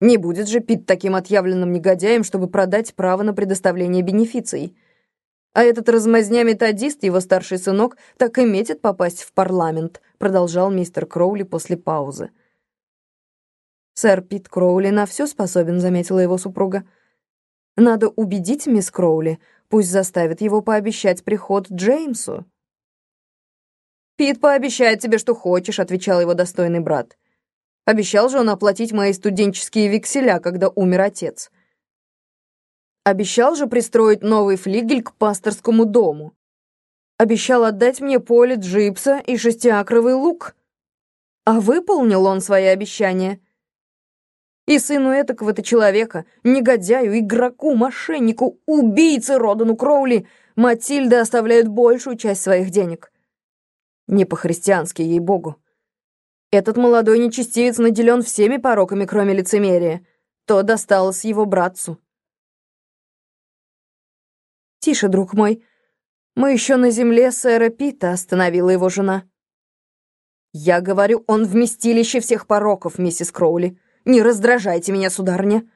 Не будет же Пит таким отъявленным негодяем, чтобы продать право на предоставление бенефиций. А этот размазня-методист, его старший сынок, так и метит попасть в парламент, продолжал мистер Кроули после паузы. «Сэр Пит Кроули на все способен», — заметила его супруга. «Надо убедить мисс Кроули, пусть заставит его пообещать приход Джеймсу». «Пит пообещает тебе, что хочешь», — отвечал его достойный брат. «Обещал же он оплатить мои студенческие векселя, когда умер отец. Обещал же пристроить новый флигель к пасторскому дому. Обещал отдать мне поле джипса и шестиакровый лук. А выполнил он свои обещания. И сыну этакого-то человека, негодяю, игроку, мошеннику, убийце Родану Кроули, Матильда оставляет большую часть своих денег. Не по-христиански, ей-богу. Этот молодой нечестивец наделен всеми пороками, кроме лицемерия. То досталось его братцу. «Тише, друг мой. Мы еще на земле сэра Пита», — остановила его жена. «Я говорю, он вместилище всех пороков, миссис Кроули. Не раздражайте меня, сударыня.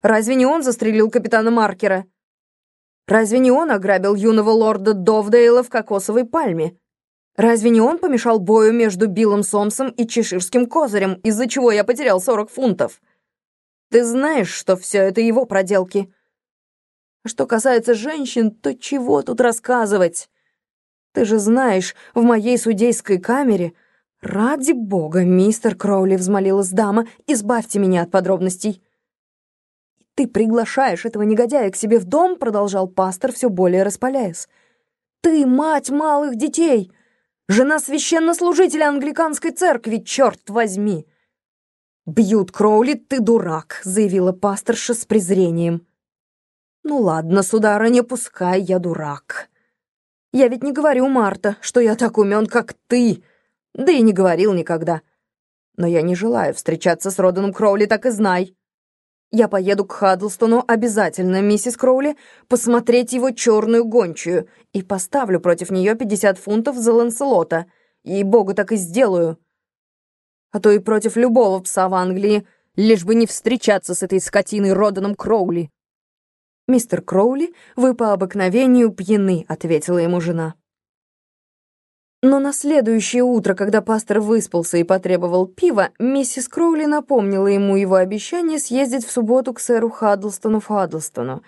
Разве не он застрелил капитана Маркера? Разве не он ограбил юного лорда Довдейла в кокосовой пальме?» Разве не он помешал бою между Биллом Сомсом и Чеширским козырем, из-за чего я потерял 40 фунтов? Ты знаешь, что все это его проделки. А что касается женщин, то чего тут рассказывать? Ты же знаешь, в моей судейской камере... Ради бога, мистер Кроули, взмолилась дама, избавьте меня от подробностей. Ты приглашаешь этого негодяя к себе в дом, продолжал пастор, все более распаляясь. Ты мать малых детей! Жена священнослужителя англиканской церкви, черт возьми!» «Бьют Кроули, ты дурак», — заявила пасторша с презрением. «Ну ладно, сударыня, пускай я дурак. Я ведь не говорю, Марта, что я так умен, как ты, да и не говорил никогда. Но я не желаю встречаться с Роданом Кроули, так и знай. Я поеду к Хаддлстону обязательно, миссис Кроули, посмотреть его черную гончую и поставлю против нее 50 фунтов за Ланселота. И богу так и сделаю. А то и против любого пса в Англии, лишь бы не встречаться с этой скотиной Роданом Кроули. «Мистер Кроули, вы по обыкновению пьяны», — ответила ему жена. Но на следующее утро, когда пастор выспался и потребовал пива, миссис Кроули напомнила ему его обещание съездить в субботу к сэру Хаддлстону в.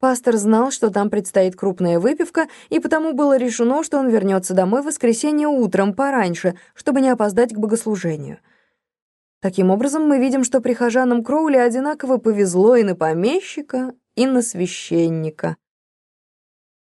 Пастор знал, что там предстоит крупная выпивка, и потому было решено, что он вернется домой в воскресенье утром пораньше, чтобы не опоздать к богослужению. Таким образом, мы видим, что прихожанам Кроули одинаково повезло и на помещика, и на священника.